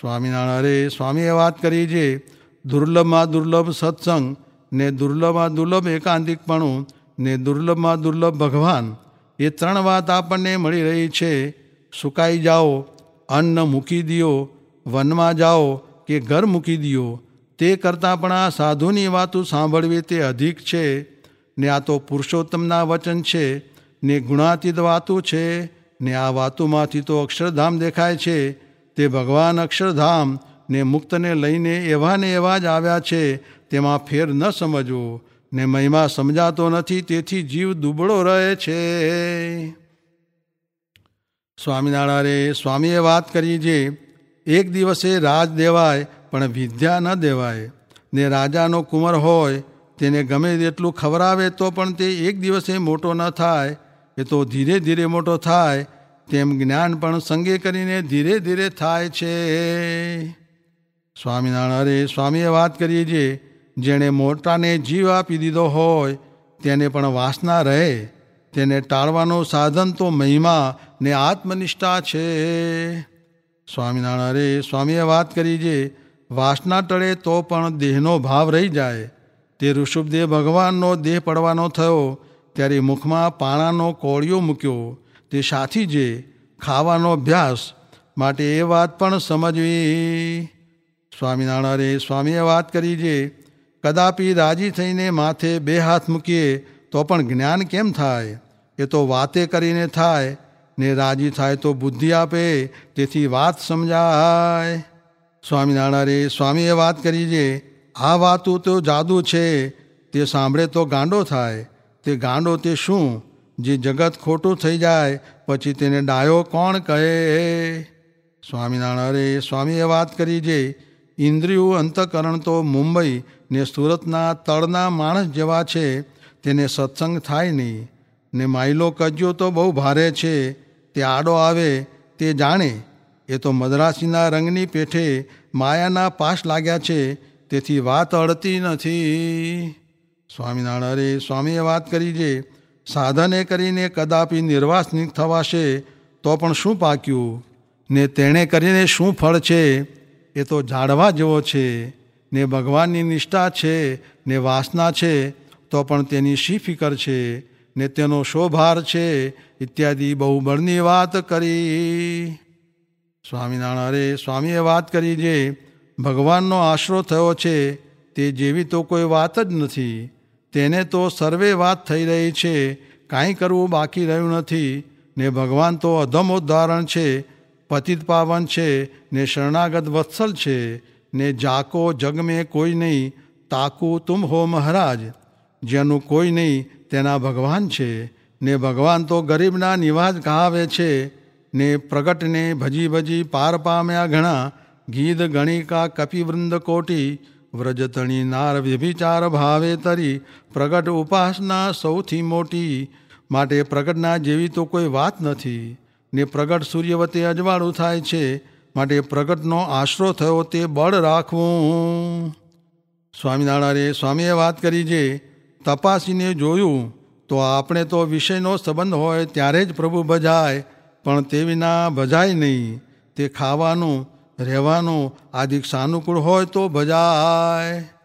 સ્વામિનારાયણ અરે સ્વામીએ વાત કરી છે દુર્લભમાં દુર્લભ સત્સંગ, ને દુર્લભમાં દુર્લભ એકાંતિકપણું, ને દુર્લભમાં દુર્લભ ભગવાન, એ ત્રણ વાત આપણને મળી રહી છે. સુકાઈ જાઓ, અન્ન મૂકી દો વનમાં જાઓ કે ઘર મૂકી દો તે કરતાં પણ આ સાધુની વાતો સાંભળવી તે અધિક છે. ને આ તો પુરુષોત્તમના વચન છે, ને ગુણાતીત વાતો છે, ને આ વાતોમાંથી તો અક્ષરધામ દેખાય છે. તે ભગવાન અક્ષરધામ ને મુક્તને લઈને એવા ને એવા જ આવ્યા છે, તેમાં ફેર ન સમજવો, ને મહિમા સમજાતો નથી, તેથી જીવ દુબળો રહે છે. સ્વામિનારાયણે સ્વામીએ વાત કરી જે, એક દિવસે રાજ દેવાય, પણ વિદ્યા ન દેવાય. ને રાજાનો કુંવર હોય, તેને ગમે તેટલું ખવડાવે તો પણ તે એક દિવસે મોટો ન થાય. એ તો ધીરે ધીરે મોટો થાય તેમ જ્ઞાન પણ સંગે કરીને ધીરે ધીરે થાય છે. સ્વામિનારાયણ, અરે સ્વામીએ વાત કરીએ છીએ જેણે મોટાને જીવ આપી દીધો હોય તેને પણ વાસના રહે. તેને ટાળવાનો સાધન તો મહિમા ને આત્મનિષ્ઠા છે. સ્વામિનારાયણ, અરે સ્વામીએ વાત કરી છે વાસના ટળે તો પણ દેહનો ભાવ રહી જાય. તે ઋષભદેવ ભગવાનનો દેહ પડવાનો થયો, ત્યારે મુખમાં પાણાનો કોળિયો મૂક્યો. તે સાથી જે ખાવાનો અભ્યાસ માટે એ વાત પણ સમજવી. સ્વામિનારાયણ સ્વામીએ વાત કરી છે કદાપી રાજી થઈને માથે બે હાથ મૂકીએ, તો પણ જ્ઞાન કેમ થાય? એ તો વાતે કરીને થાય. ને રાજી થાય તો બુદ્ધિ આપે, તેથી વાત સમજાય. સ્વામિનારાયણ સ્વામીએ વાત કરી છે આ વાતું તો જાદુ છે. તે સાંભળે તો ગાંડો થાય. તે ગાંડો તે શું? જે જગત ખોટું થઈ જાય, પછી તેને ડાયો કોણ કહે? સ્વામિનારાયણ, સ્વામીએ વાત કરી છે ઇન્દ્રિયું અંતકરણ તો મુંબઈ ને સુરતના તળના માણસ જેવા છે, તેને સત્સંગ થાય નહીં. ને માઇલો કજ્યો તો બહુ ભારે છે, તે આડો આવે, તે જાણે. એ તો મદ્રાસીના રંગની પેઠે માયાના પાશ લાગ્યા છે, તેથી વાત અડતી નથી. સ્વામિનારાયણ, સ્વામીએ વાત કરી છે સાધને કરીને કદાપી નિર્વાસનિક થવાશે, તો પણ શું પાક્યું? ને તેણે કરીને શું ફળ છે? એ તો ઝાડવા જેવો છે. ને ભગવાનની નિષ્ઠા છે, ને વાસના છે, તો પણ તેની શી ફિકર છે? ને તેનો શોભાર છે? ઇત્યાદિ બહુ બળની વાત કરી. સ્વામિનારાયણ સ્વામીએ વાત કરી જે ભગવાનનો આશરો થયો છે, તે જેવી તો કોઈ વાત જ નથી. તેને તો સર્વે વાત થઈ રહી છે, કાંઈ કરવું બાકી રહ્યું નથી, ને ભગવાન તો અધમોદ્ધારણ છે, પતિત પાવન છે, ને શરણાગત વત્સલ છે, ને જાકો જગ મેં કોઈ નહીં, તાકુ તુમ હો મહારાજ, જેનું કોઈ નહીં તેના ભગવાન છે, ને ભગવાન તો ગરીબના નિવાજ કહાવે છે, ને પ્રગટને ભજી ભજી પાર પામ્યા ઘણા, ગીધ ગણિકા કપિવૃંદ કોટી વ્રજતણી નાર વ્યભિચાર ભાવે તરી, પ્રગટ ઉપાસના સૌથી મોટી. માટે પ્રગટના જેવી તો કોઈ વાત નથી. ને પ્રગટ સૂર્યવતે અજવાળું થાય છે, માટે પ્રગટનો આશરો થયો તે બળ રાખવું. સ્વામિનારાયણે સ્વામીએ વાત કરી જે તપાસીને જોયું, તો આપણે તો વિષયનો સંબંધ હોય ત્યારે જ પ્રભુ ભજાય, પણ તે વિના ભજાય નહીં. તે ખાવાનું રહેવાનું આ દીક્ષા અનુકૂળ હોય તો ભજાય.